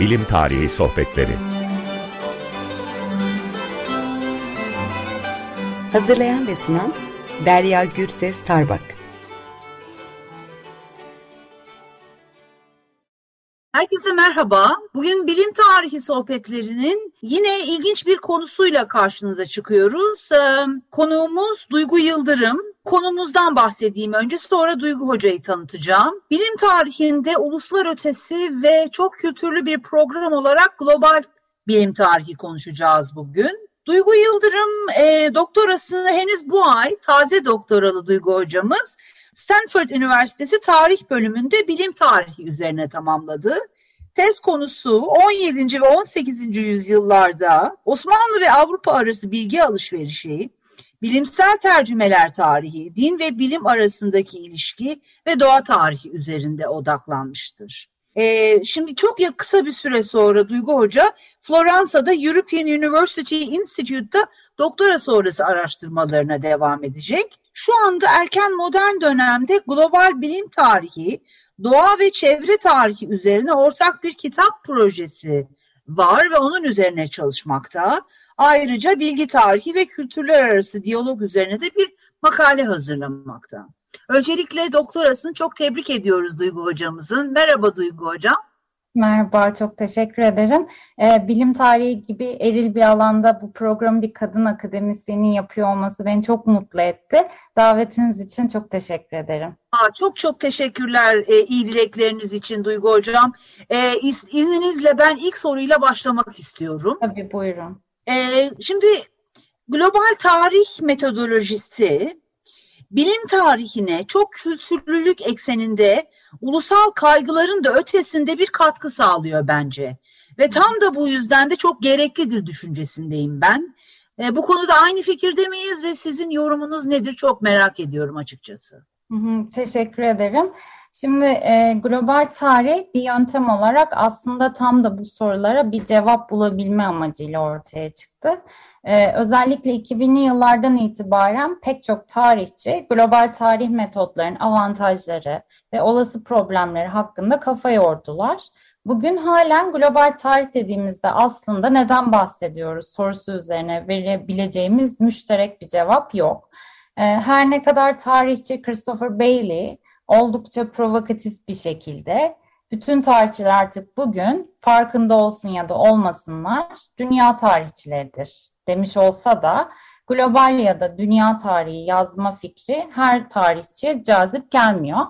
Bilim Tarihi Sohbetleri Hazırlayan ve sunan Derya Gürses Tarbak Herkese merhaba. Bugün bilim tarihi sohbetlerinin yine ilginç bir konusuyla karşınıza çıkıyoruz. Ee, konuğumuz Duygu Yıldırım. Konumuzdan bahsedeyim önce sonra Duygu Hoca'yı tanıtacağım. Bilim tarihinde uluslar ötesi ve çok kültürlü bir program olarak global bilim tarihi konuşacağız bugün. Duygu Yıldırım e, doktorasını henüz bu ay taze doktoralı Duygu hocamız Stanford Üniversitesi Tarih bölümünde bilim tarihi üzerine tamamladı. Tez konusu 17. ve 18. yüzyıllarda Osmanlı ve Avrupa arası bilgi alışverişi, bilimsel tercümeler tarihi, din ve bilim arasındaki ilişki ve doğa tarihi üzerinde odaklanmıştır. Ee, şimdi çok ya kısa bir süre sonra Duygu Hoca Floransa'da European University Institute'da doktora sonrası araştırmalarına devam edecek. Şu anda erken modern dönemde global bilim tarihi, doğa ve çevre tarihi üzerine ortak bir kitap projesi var ve onun üzerine çalışmakta. Ayrıca bilgi tarihi ve kültürler arası diyalog üzerine de bir makale hazırlamakta. Öncelikle doktorasını çok tebrik ediyoruz Duygu hocamızın. Merhaba Duygu hocam. Merhaba, çok teşekkür ederim. Ee, bilim tarihi gibi eril bir alanda bu programı bir kadın akademisyenin yapıyor olması beni çok mutlu etti. Davetiniz için çok teşekkür ederim. Aa, çok çok teşekkürler e, iyi dilekleriniz için Duygu Hocam. E, iz, izninizle ben ilk soruyla başlamak istiyorum. Tabii buyurun. E, şimdi global tarih metodolojisi bilim tarihine çok kültürlülük ekseninde ulusal kaygıların da ötesinde bir katkı sağlıyor bence. Ve tam da bu yüzden de çok gereklidir düşüncesindeyim ben. E, bu konuda aynı fikirde miyiz ve sizin yorumunuz nedir çok merak ediyorum açıkçası. Teşekkür ederim. Şimdi e, global tarih bir yöntem olarak aslında tam da bu sorulara bir cevap bulabilme amacıyla ortaya çıktı. E, özellikle 2000'li yıllardan itibaren pek çok tarihçi global tarih metotlarının avantajları ve olası problemleri hakkında kafa yordular. Bugün halen global tarih dediğimizde aslında neden bahsediyoruz sorusu üzerine verebileceğimiz müşterek bir cevap yok. E, her ne kadar tarihçi Christopher Bailey oldukça provokatif bir şekilde bütün tarihçiler artık bugün farkında olsun ya da olmasınlar dünya tarihçileridir demiş olsa da global ya da dünya tarihi yazma fikri her tarihçiye cazip gelmiyor.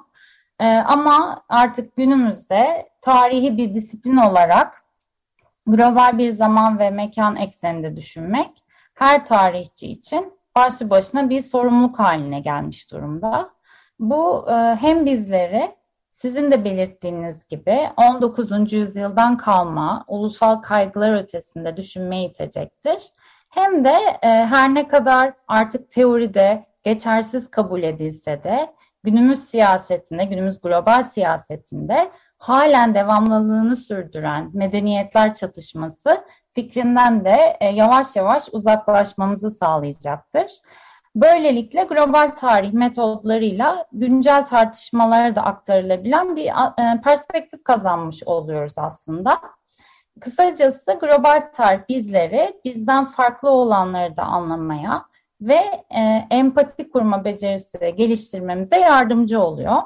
Ee, ama artık günümüzde tarihi bir disiplin olarak global bir zaman ve mekan ekseninde düşünmek her tarihçi için başlı başına bir sorumluluk haline gelmiş durumda. Bu e, hem bizleri sizin de belirttiğiniz gibi 19. yüzyıldan kalma ulusal kaygılar ötesinde düşünmeye itecektir. Hem de e, her ne kadar artık teoride geçersiz kabul edilse de günümüz siyasetinde, günümüz global siyasetinde halen devamlılığını sürdüren medeniyetler çatışması fikrinden de e, yavaş yavaş uzaklaşmamızı sağlayacaktır. Böylelikle global tarih metodlarıyla güncel tartışmalara da aktarılabilen bir e, perspektif kazanmış oluyoruz aslında. Kısacası global tarih bizleri bizden farklı olanları da anlamaya ve e, empati kurma becerisi geliştirmemize yardımcı oluyor.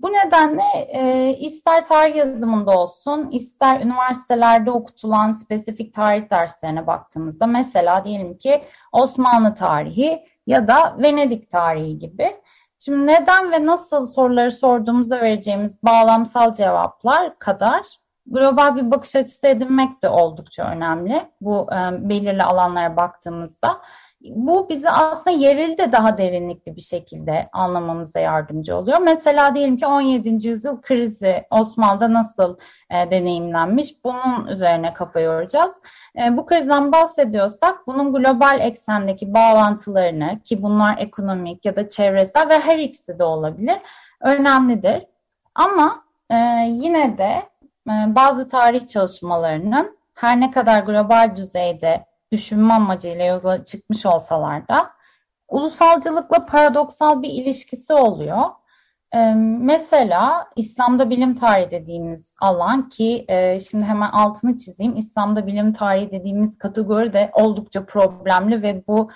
Bu nedenle e, ister tarih yazımında olsun, ister üniversitelerde okutulan spesifik tarih derslerine baktığımızda mesela diyelim ki Osmanlı tarihi ya da Venedik tarihi gibi. Şimdi neden ve nasıl soruları sorduğumuzda vereceğimiz bağlamsal cevaplar kadar global bir bakış açısı edinmek de oldukça önemli bu e, belirli alanlara baktığımızda bu bizi aslında yerel de daha derinlikli bir şekilde anlamamıza yardımcı oluyor. Mesela diyelim ki 17. yüzyıl krizi Osmanlı'da nasıl e, deneyimlenmiş bunun üzerine kafa yoracağız. E, bu krizden bahsediyorsak bunun global eksendeki bağlantılarını ki bunlar ekonomik ya da çevresel ve her ikisi de olabilir önemlidir. Ama e, yine de e, bazı tarih çalışmalarının her ne kadar global düzeyde düşünme amacıyla yola çıkmış olsalar da ulusalcılıkla paradoksal bir ilişkisi oluyor. Mesela İslam'da bilim tarihi dediğimiz alan ki e, şimdi hemen altını çizeyim. İslam'da bilim tarihi dediğimiz kategori de oldukça problemli ve bu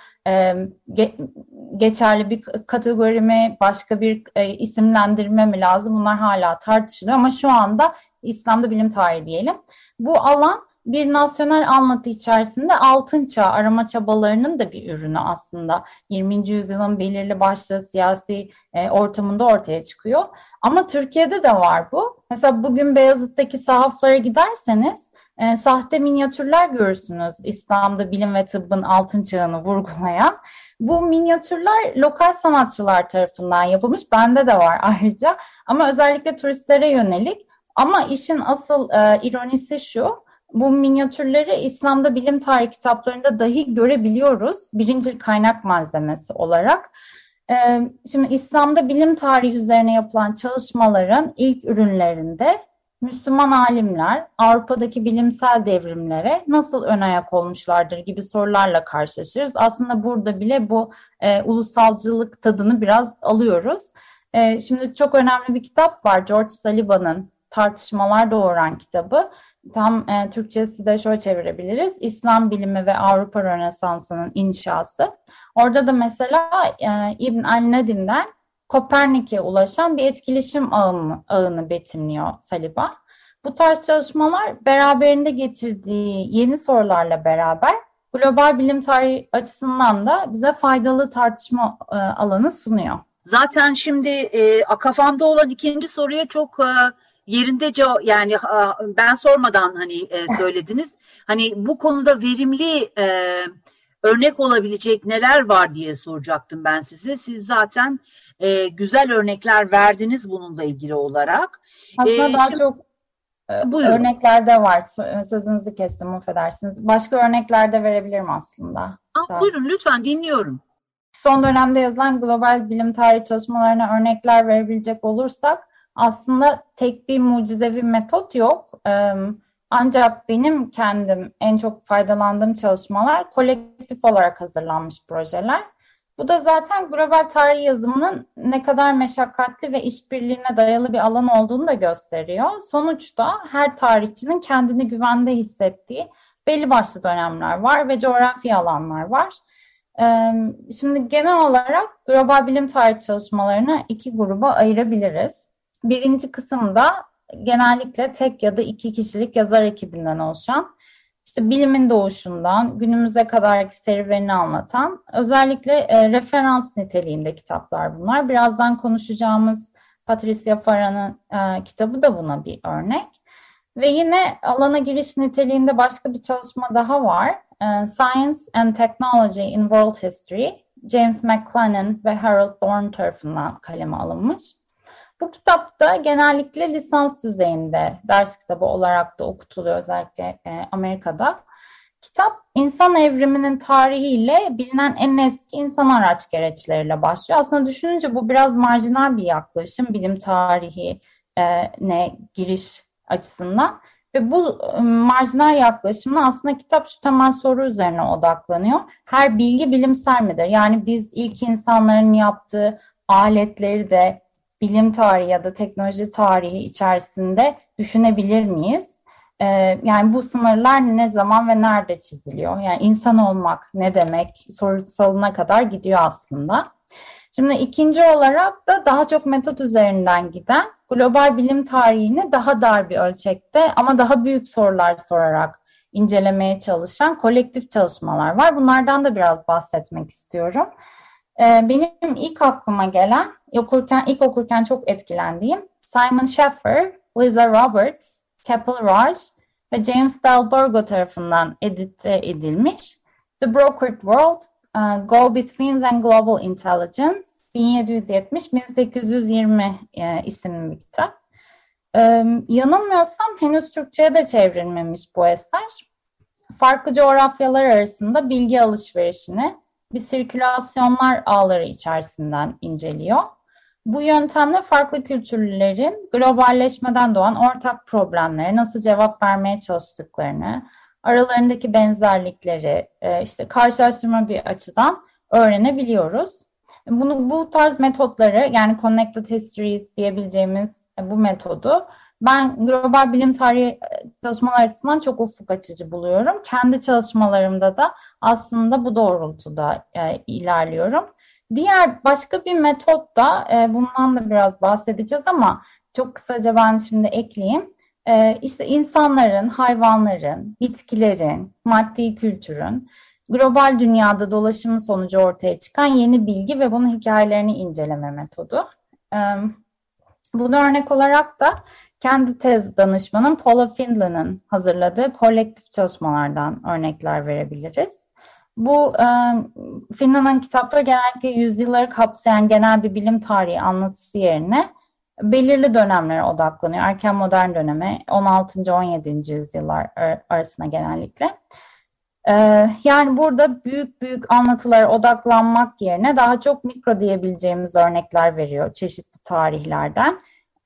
geçerli bir kategori mi, başka bir e, isimlendirme mi lazım? Bunlar hala tartışılıyor ama şu anda İslam'da bilim tarihi diyelim. Bu alan bir nasyonel anlatı içerisinde altın çağ arama çabalarının da bir ürünü aslında. 20. yüzyılın belirli başlı siyasi e, ortamında ortaya çıkıyor. Ama Türkiye'de de var bu. Mesela bugün Beyazıt'taki sahaflara giderseniz e, sahte minyatürler görürsünüz İslam'da bilim ve tıbbın altın çağını vurgulayan. Bu minyatürler lokal sanatçılar tarafından yapılmış. Bende de var ayrıca. Ama özellikle turistlere yönelik. Ama işin asıl e, ironisi şu bu minyatürleri İslam'da bilim tarihi kitaplarında dahi görebiliyoruz. Birinci kaynak malzemesi olarak. Ee, şimdi İslam'da bilim tarihi üzerine yapılan çalışmaların ilk ürünlerinde Müslüman alimler Avrupa'daki bilimsel devrimlere nasıl ön ayak olmuşlardır gibi sorularla karşılaşırız. Aslında burada bile bu e, ulusalcılık tadını biraz alıyoruz. E, şimdi çok önemli bir kitap var George Sullivan'ın Tartışmalar Doğuran kitabı. Tam e, Türkçesi de şöyle çevirebiliriz. İslam bilimi ve Avrupa Rönesansı'nın inşası. Orada da mesela e, İbn el-Nedim'den Kopernik'e ulaşan bir etkileşim ağını, ağını betimliyor Saliba. Bu tarz çalışmalar beraberinde getirdiği yeni sorularla beraber global bilim tarihi açısından da bize faydalı tartışma e, alanı sunuyor. Zaten şimdi e, kafamda olan ikinci soruya çok e, yerinde cevap yani ben sormadan hani e, söylediniz. Hani bu konuda verimli e, örnek olabilecek neler var diye soracaktım ben size. Siz zaten e, güzel örnekler verdiniz bununla ilgili olarak. Aslında ee, daha şimdi, çok buyurun. örnekler de var. Sözünüzü kestim affedersiniz. Başka örnekler de verebilirim aslında. Aa, buyurun lütfen dinliyorum. Son dönemde yazılan global bilim tarihi çalışmalarına örnekler verebilecek olursak aslında tek bir mucizevi metot yok. Ancak benim kendim en çok faydalandığım çalışmalar kolektif olarak hazırlanmış projeler. Bu da zaten global tarih yazımının ne kadar meşakkatli ve işbirliğine dayalı bir alan olduğunu da gösteriyor. Sonuçta her tarihçinin kendini güvende hissettiği belli başlı dönemler var ve coğrafi alanlar var. Şimdi genel olarak global bilim tarih çalışmalarını iki gruba ayırabiliriz. Birinci kısımda genellikle tek ya da iki kişilik yazar ekibinden oluşan, işte bilimin doğuşundan günümüze kadarki serüvenini anlatan, özellikle e, referans niteliğinde kitaplar bunlar. Birazdan konuşacağımız Patricia Farah'ın e, kitabı da buna bir örnek. Ve yine alana giriş niteliğinde başka bir çalışma daha var. E, Science and Technology in World History, James McLennan ve Harold Dorn tarafından kaleme alınmış. Bu kitapta genellikle lisans düzeyinde ders kitabı olarak da okutuluyor özellikle e, Amerika'da. Kitap insan evriminin tarihiyle bilinen en eski insan araç gereçleriyle başlıyor. Aslında düşününce bu biraz marjinal bir yaklaşım bilim tarihi e, ne giriş açısından. Ve bu e, marjinal yaklaşımla aslında kitap şu temel soru üzerine odaklanıyor. Her bilgi bilimsel midir? Yani biz ilk insanların yaptığı aletleri de bilim tarihi ya da teknoloji tarihi içerisinde düşünebilir miyiz? Ee, yani bu sınırlar ne zaman ve nerede çiziliyor? Yani insan olmak ne demek sorusalına kadar gidiyor aslında. Şimdi ikinci olarak da daha çok metot üzerinden giden global bilim tarihini daha dar bir ölçekte ama daha büyük sorular sorarak incelemeye çalışan kolektif çalışmalar var. Bunlardan da biraz bahsetmek istiyorum. Ee, benim ilk aklıma gelen, okurken ilk okurken çok etkilendiğim Simon Schaffer, Lisa Roberts, Kapil Raj ve James Dalborgo tarafından edite edilmiş The Brokered World, uh, Go Betweens and Global Intelligence 1770-1820 e, isimli bir kitap. E, yanılmıyorsam henüz Türkçe'ye de çevrilmemiş bu eser. Farklı coğrafyalar arasında bilgi alışverişini, bir sirkülasyonlar ağları içerisinden inceliyor. Bu yöntemle farklı kültürlerin globalleşmeden doğan ortak problemlere nasıl cevap vermeye çalıştıklarını, aralarındaki benzerlikleri e, işte karşılaştırma bir açıdan öğrenebiliyoruz. Bunu bu tarz metotları yani connected histories diyebileceğimiz bu metodu ben global bilim tarihi çalışmalar açısından çok ufuk açıcı buluyorum. Kendi çalışmalarımda da aslında bu doğrultuda e, ilerliyorum. Diğer başka bir metot da e, bundan da biraz bahsedeceğiz ama çok kısaca ben şimdi ekleyeyim. E, işte insanların, hayvanların, bitkilerin, maddi kültürün global dünyada dolaşımı sonucu ortaya çıkan yeni bilgi ve bunun hikayelerini inceleme metodu. E, bunu örnek olarak da kendi tez danışmanım Paula Findlay'ın hazırladığı kolektif çalışmalardan örnekler verebiliriz. Bu e, Findlay'ın kitapları genellikle yüzyılları kapsayan genel bir bilim tarihi anlatısı yerine belirli dönemlere odaklanıyor. Erken modern döneme 16. 17. yüzyıllar arasında genellikle. Ee, yani burada büyük büyük anlatılara odaklanmak yerine daha çok mikro diyebileceğimiz örnekler veriyor çeşitli tarihlerden.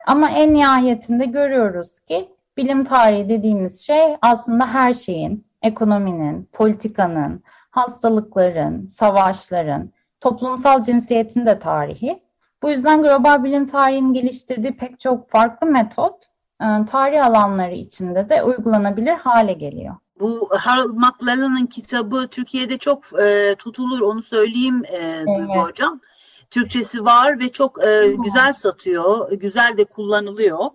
Ama en nihayetinde görüyoruz ki bilim tarihi dediğimiz şey aslında her şeyin, ekonominin, politikanın, hastalıkların, savaşların, toplumsal cinsiyetin de tarihi. Bu yüzden global bilim tarihinin geliştirdiği pek çok farklı metot e, tarih alanları içinde de uygulanabilir hale geliyor. Bu Harold McLellan'ın kitabı Türkiye'de çok e, tutulur onu söyleyeyim e, evet. hocam. Türkçesi var ve çok e, güzel satıyor, güzel de kullanılıyor.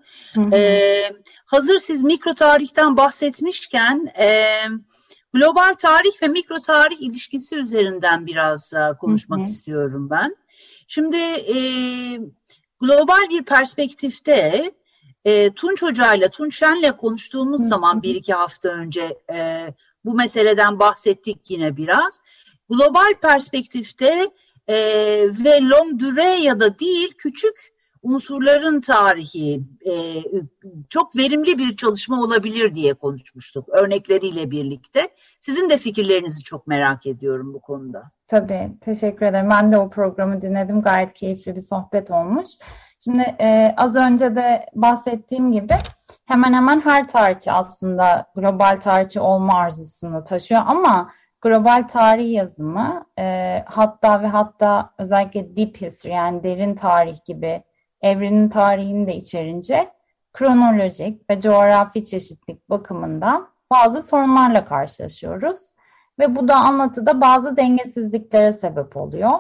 E, hazır siz mikro tarihten bahsetmişken e, global tarih ve mikro tarih ilişkisi üzerinden biraz e, konuşmak istiyorum ben. Şimdi e, global bir perspektifte e, Tunç Hoca ile Tunç Şen'le konuştuğumuz zaman bir iki hafta önce e, bu meseleden bahsettik yine biraz. Global perspektifte e, ve long dure ya da değil küçük unsurların tarihi e, çok verimli bir çalışma olabilir diye konuşmuştuk örnekleriyle birlikte. Sizin de fikirlerinizi çok merak ediyorum bu konuda. Tabii, teşekkür ederim. Ben de o programı dinledim. Gayet keyifli bir sohbet olmuş. Şimdi e, az önce de bahsettiğim gibi hemen hemen her tarihçi aslında global tarihçi olma arzusunu taşıyor ama global tarih yazımı e, hatta ve hatta özellikle deep history yani derin tarih gibi evrenin tarihini de içerince kronolojik ve coğrafi çeşitlilik bakımından bazı sorunlarla karşılaşıyoruz. Ve bu da anlatıda bazı dengesizliklere sebep oluyor.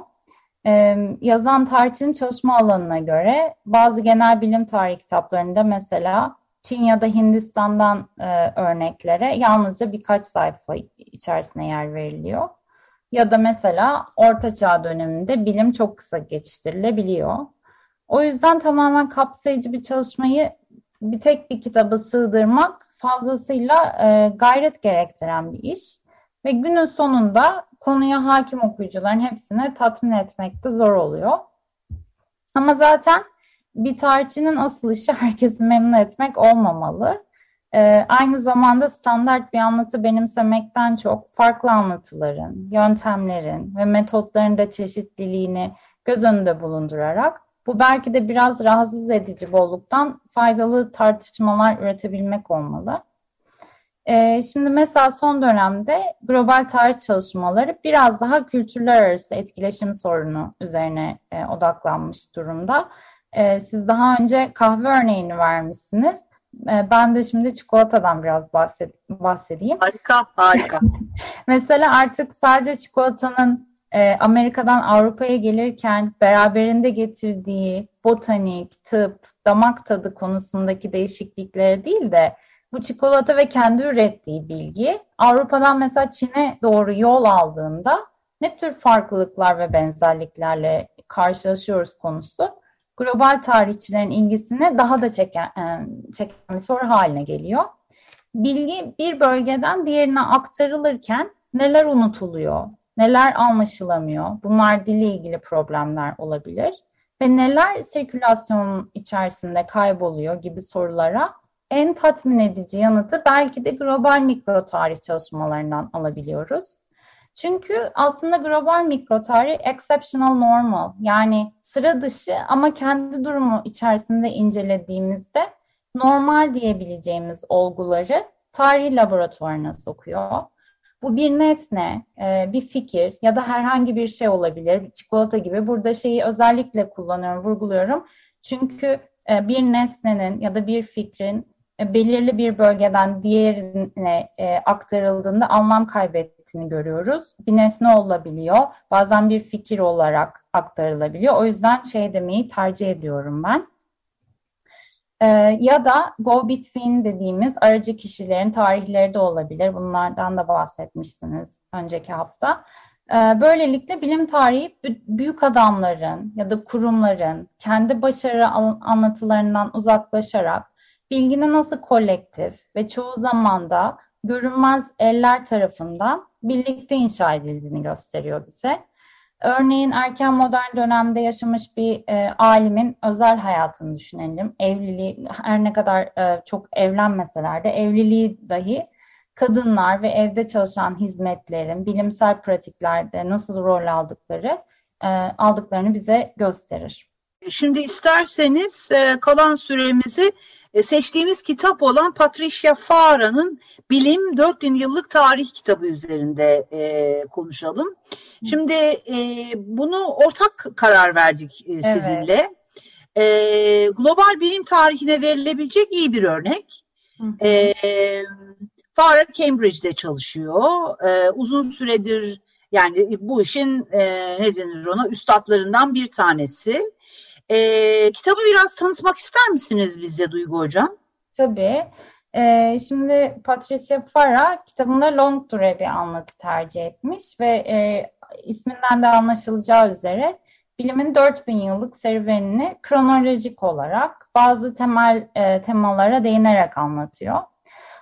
Ee, yazan tarihçinin çalışma alanına göre bazı genel bilim tarihi kitaplarında mesela Çin ya da Hindistan'dan e, örneklere yalnızca birkaç sayfa içerisine yer veriliyor. Ya da mesela Orta Çağ döneminde bilim çok kısa geçiştirilebiliyor. O yüzden tamamen kapsayıcı bir çalışmayı bir tek bir kitaba sığdırmak fazlasıyla e, gayret gerektiren bir iş. Ve günün sonunda konuya hakim okuyucuların hepsini tatmin etmek de zor oluyor. Ama zaten bir tarihçinin asıl işi herkesi memnun etmek olmamalı. Ee, aynı zamanda standart bir anlatı benimsemekten çok farklı anlatıların, yöntemlerin ve metotların da çeşitliliğini göz önünde bulundurarak bu belki de biraz rahatsız edici bolluktan faydalı tartışmalar üretebilmek olmalı. Ee, şimdi mesela son dönemde global tarih çalışmaları biraz daha kültürler arası etkileşim sorunu üzerine e, odaklanmış durumda. E, siz daha önce kahve örneğini vermişsiniz. E, ben de şimdi çikolatadan biraz bahsed bahsedeyim. Harika, harika. mesela artık sadece çikolatanın e, Amerika'dan Avrupa'ya gelirken beraberinde getirdiği botanik, tıp, damak tadı konusundaki değişikliklere değil de bu çikolata ve kendi ürettiği bilgi Avrupa'dan mesela Çin'e doğru yol aldığında ne tür farklılıklar ve benzerliklerle karşılaşıyoruz konusu global tarihçilerin ilgisini daha da çeken, e, çeken bir soru haline geliyor. Bilgi bir bölgeden diğerine aktarılırken neler unutuluyor, neler anlaşılamıyor, bunlar dille ilgili problemler olabilir ve neler sirkülasyon içerisinde kayboluyor gibi sorulara en tatmin edici yanıtı belki de global mikro tarih çalışmalarından alabiliyoruz. Çünkü aslında global mikro tarih exceptional normal yani sıra dışı ama kendi durumu içerisinde incelediğimizde normal diyebileceğimiz olguları tarih laboratuvarına sokuyor. Bu bir nesne, e, bir fikir ya da herhangi bir şey olabilir. Çikolata gibi. Burada şeyi özellikle kullanıyorum, vurguluyorum. Çünkü e, bir nesnenin ya da bir fikrin belirli bir bölgeden diğerine aktarıldığında anlam kaybettiğini görüyoruz. Bir nesne olabiliyor, bazen bir fikir olarak aktarılabiliyor. O yüzden şey demeyi tercih ediyorum ben. Ee, ya da go between dediğimiz aracı kişilerin tarihleri de olabilir. Bunlardan da bahsetmiştiniz önceki hafta. Ee, böylelikle bilim tarihi büyük adamların ya da kurumların kendi başarı anlatılarından uzaklaşarak bilginin nasıl kolektif ve çoğu zaman da görünmez eller tarafından birlikte inşa edildiğini gösteriyor bize. Örneğin erken modern dönemde yaşamış bir e, alimin özel hayatını düşünelim. Evliliği her ne kadar e, çok evlenmeseler de evliliği dahi kadınlar ve evde çalışan hizmetlerin bilimsel pratiklerde nasıl rol aldıkları e, aldıklarını bize gösterir. Şimdi isterseniz e, kalan süremizi e, seçtiğimiz kitap olan Patricia Farah'nın Bilim 4000 Yıllık Tarih kitabı üzerinde e, konuşalım. Şimdi e, bunu ortak karar verdik e, sizinle. Evet. E, global bilim tarihine verilebilecek iyi bir örnek. E, Farah Cambridge'de çalışıyor. E, uzun süredir yani bu işin e, ne denir ona üstadlarından bir tanesi. E, kitabı biraz tanıtmak ister misiniz bize Duygu Hocam? Tabii. E, şimdi Patricia Farah kitabında long dure bir anlatı tercih etmiş ve e, isminden de anlaşılacağı üzere bilimin 4000 yıllık serüvenini kronolojik olarak bazı temel e, temalara değinerek anlatıyor.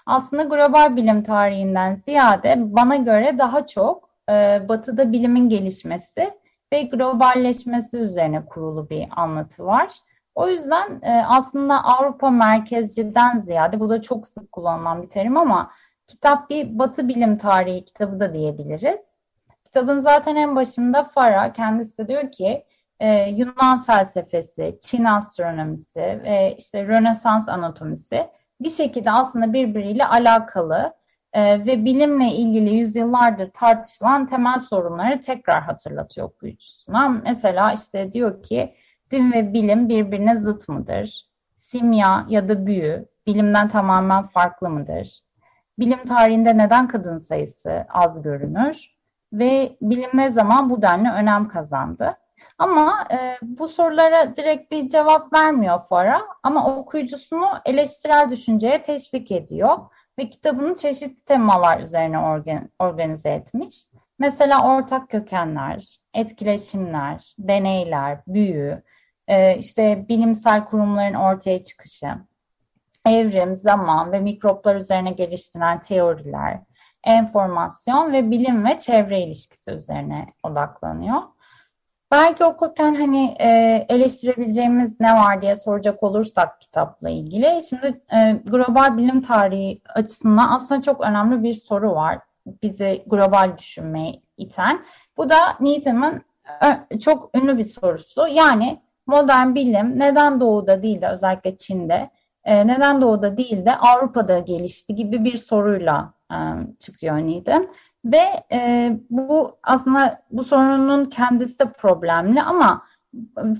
Aslında global bilim tarihinden ziyade bana göre daha çok e, batıda bilimin gelişmesi ve globalleşmesi üzerine kurulu bir anlatı var. O yüzden e, aslında Avrupa merkezciden ziyade bu da çok sık kullanılan bir terim ama kitap bir batı bilim tarihi kitabı da diyebiliriz. Kitabın zaten en başında Farah kendisi de diyor ki e, Yunan felsefesi, Çin astronomisi ve işte Rönesans anatomisi bir şekilde aslında birbiriyle alakalı e, ve bilimle ilgili yüzyıllardır tartışılan temel sorunları tekrar hatırlatıyor okuyucusuna. Mesela işte diyor ki din ve bilim birbirine zıt mıdır? Simya ya da büyü bilimden tamamen farklı mıdır? Bilim tarihinde neden kadın sayısı az görünür? Ve bilim ne zaman bu denli önem kazandı? Ama e, bu sorulara direkt bir cevap vermiyor Fara ama okuyucusunu eleştirel düşünceye teşvik ediyor ve kitabını çeşitli temalar üzerine organ, organize etmiş. Mesela ortak kökenler, etkileşimler, deneyler, büyü, e, işte bilimsel kurumların ortaya çıkışı, evrim, zaman ve mikroplar üzerine geliştirilen teoriler, enformasyon ve bilim ve çevre ilişkisi üzerine odaklanıyor. Belki okurken hani e, eleştirebileceğimiz ne var diye soracak olursak kitapla ilgili. Şimdi e, global bilim tarihi açısından aslında çok önemli bir soru var. Bizi global düşünmeye iten. Bu da Needham'ın e, çok ünlü bir sorusu. Yani modern bilim neden doğuda değil de özellikle Çin'de, e, neden doğuda değil de Avrupa'da gelişti gibi bir soruyla e, çıkıyor Needham. Ve e, bu aslında bu sorunun kendisi de problemli ama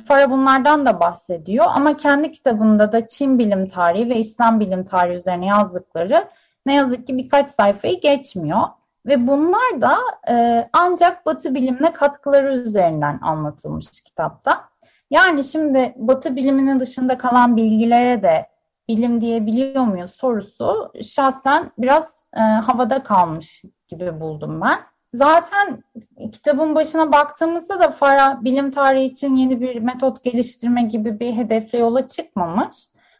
Fara bunlardan da bahsediyor ama kendi kitabında da Çin bilim tarihi ve İslam bilim tarihi üzerine yazdıkları ne yazık ki birkaç sayfayı geçmiyor. Ve bunlar da e, ancak Batı bilimine katkıları üzerinden anlatılmış kitapta. Yani şimdi Batı biliminin dışında kalan bilgilere de bilim diyebiliyor muyuz sorusu şahsen biraz e, havada kalmış gibi buldum ben. Zaten kitabın başına baktığımızda da Farah bilim tarihi için yeni bir metot geliştirme gibi bir hedefle yola çıkmamış.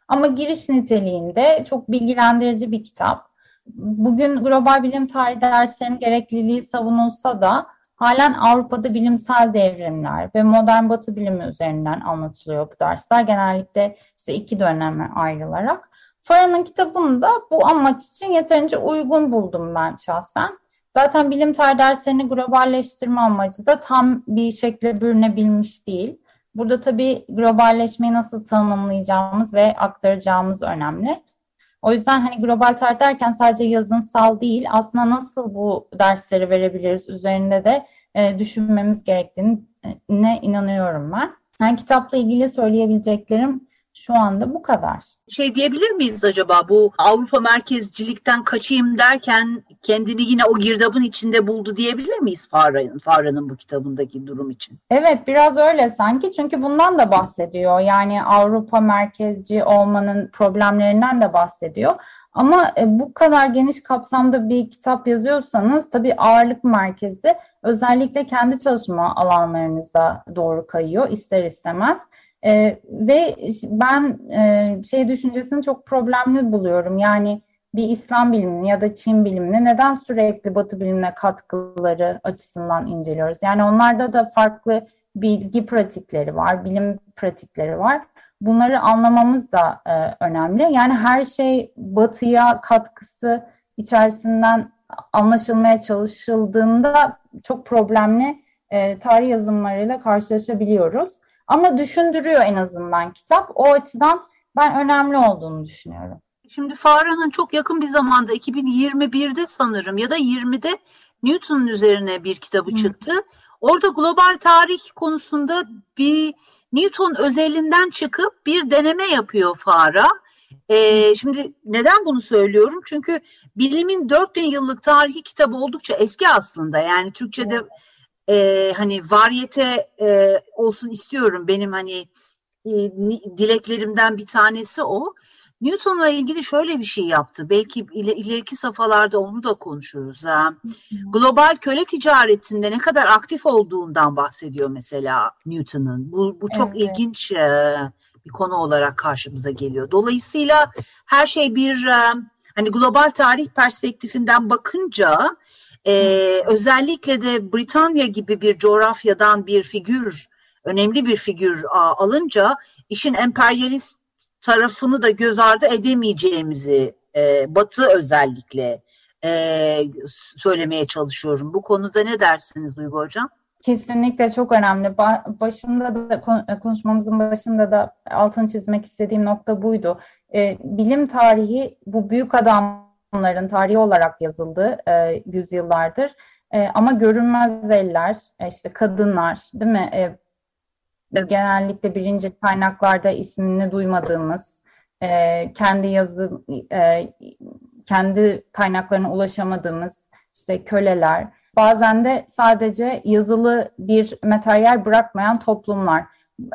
Ama giriş niteliğinde çok bilgilendirici bir kitap. Bugün global bilim tarihi derslerinin gerekliliği savunulsa da halen Avrupa'da bilimsel devrimler ve modern batı bilimi üzerinden anlatılıyor bu dersler. Genellikle işte iki döneme ayrılarak. Farah'ın kitabını da bu amaç için yeterince uygun buldum ben şahsen. Zaten bilim tarihi derslerini globalleştirme amacı da tam bir şekilde bürünebilmiş değil. Burada tabii globalleşmeyi nasıl tanımlayacağımız ve aktaracağımız önemli. O yüzden hani global tarih derken sadece yazınsal değil aslında nasıl bu dersleri verebiliriz üzerinde de e, düşünmemiz gerektiğine inanıyorum ben. Yani kitapla ilgili söyleyebileceklerim şu anda bu kadar. Şey diyebilir miyiz acaba bu Avrupa merkezcilikten kaçayım derken kendini yine o girdabın içinde buldu diyebilir miyiz Farah'ın Farah'ın bu kitabındaki durum için? Evet biraz öyle sanki çünkü bundan da bahsediyor. Yani Avrupa merkezci olmanın problemlerinden de bahsediyor. Ama e, bu kadar geniş kapsamda bir kitap yazıyorsanız tabii ağırlık merkezi özellikle kendi çalışma alanlarınıza doğru kayıyor ister istemez. E, ve ben e, şey düşüncesini çok problemli buluyorum. Yani bir İslam bilimini ya da Çin bilimini neden sürekli Batı bilimine katkıları açısından inceliyoruz? Yani onlarda da farklı bilgi pratikleri var, bilim pratikleri var. Bunları anlamamız da e, önemli. Yani her şey Batı'ya katkısı içerisinden anlaşılmaya çalışıldığında çok problemli e, tarih yazımlarıyla karşılaşabiliyoruz. Ama düşündürüyor en azından kitap. O açıdan ben önemli olduğunu düşünüyorum. Şimdi Farah'ın çok yakın bir zamanda 2021'de sanırım ya da 20'de Newton'un üzerine bir kitabı Hı. çıktı. Orada global tarih konusunda bir Newton özelinden çıkıp bir deneme yapıyor Farah. Ee, şimdi neden bunu söylüyorum? Çünkü bilimin 4000 yıllık tarihi kitabı oldukça eski aslında. Yani Türkçe'de e, hani varyete e, olsun istiyorum. Benim hani e, dileklerimden bir tanesi o. Newton'la ilgili şöyle bir şey yaptı. Belki ileriki safhalarda onu da konuşuruz. Ha. Global köle ticaretinde ne kadar aktif olduğundan bahsediyor mesela Newton'un. Bu, bu çok evet. ilginç e, bir konu olarak karşımıza geliyor. Dolayısıyla her şey bir e, hani global tarih perspektifinden bakınca ee, özellikle de Britanya gibi bir coğrafyadan bir figür, önemli bir figür alınca işin emperyalist tarafını da göz ardı edemeyeceğimizi e, Batı özellikle e, söylemeye çalışıyorum. Bu konuda ne dersiniz Duygu Hocam? Kesinlikle çok önemli. Başında da konuşmamızın başında da altını çizmek istediğim nokta buydu. E, bilim tarihi bu büyük adam onların tarihi olarak yazıldı e, yüzyıllardır. E, ama görünmez eller, e, işte kadınlar, değil mi? E, genellikle birinci kaynaklarda ismini duymadığımız, e, kendi yazı, e, kendi kaynaklarına ulaşamadığımız işte köleler, bazen de sadece yazılı bir materyal bırakmayan toplumlar.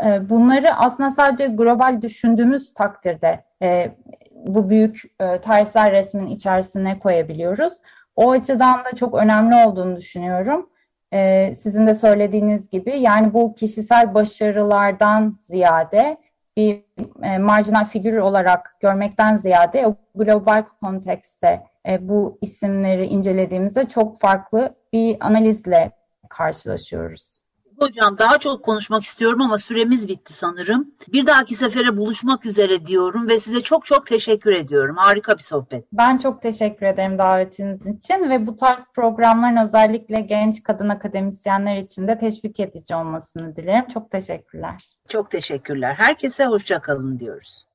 E, bunları aslında sadece global düşündüğümüz takdirde e, bu büyük e, tarihsel resmin içerisine koyabiliyoruz. O açıdan da çok önemli olduğunu düşünüyorum. E, sizin de söylediğiniz gibi yani bu kişisel başarılardan ziyade bir e, marjinal figür olarak görmekten ziyade o global kontekste e, bu isimleri incelediğimizde çok farklı bir analizle karşılaşıyoruz. Hocam daha çok konuşmak istiyorum ama süremiz bitti sanırım. Bir dahaki sefere buluşmak üzere diyorum ve size çok çok teşekkür ediyorum. Harika bir sohbet. Ben çok teşekkür ederim davetiniz için ve bu tarz programların özellikle genç kadın akademisyenler için de teşvik edici olmasını dilerim. Çok teşekkürler. Çok teşekkürler. Herkese hoşçakalın diyoruz.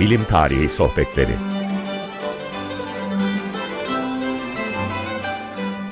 Bilim Tarihi Sohbetleri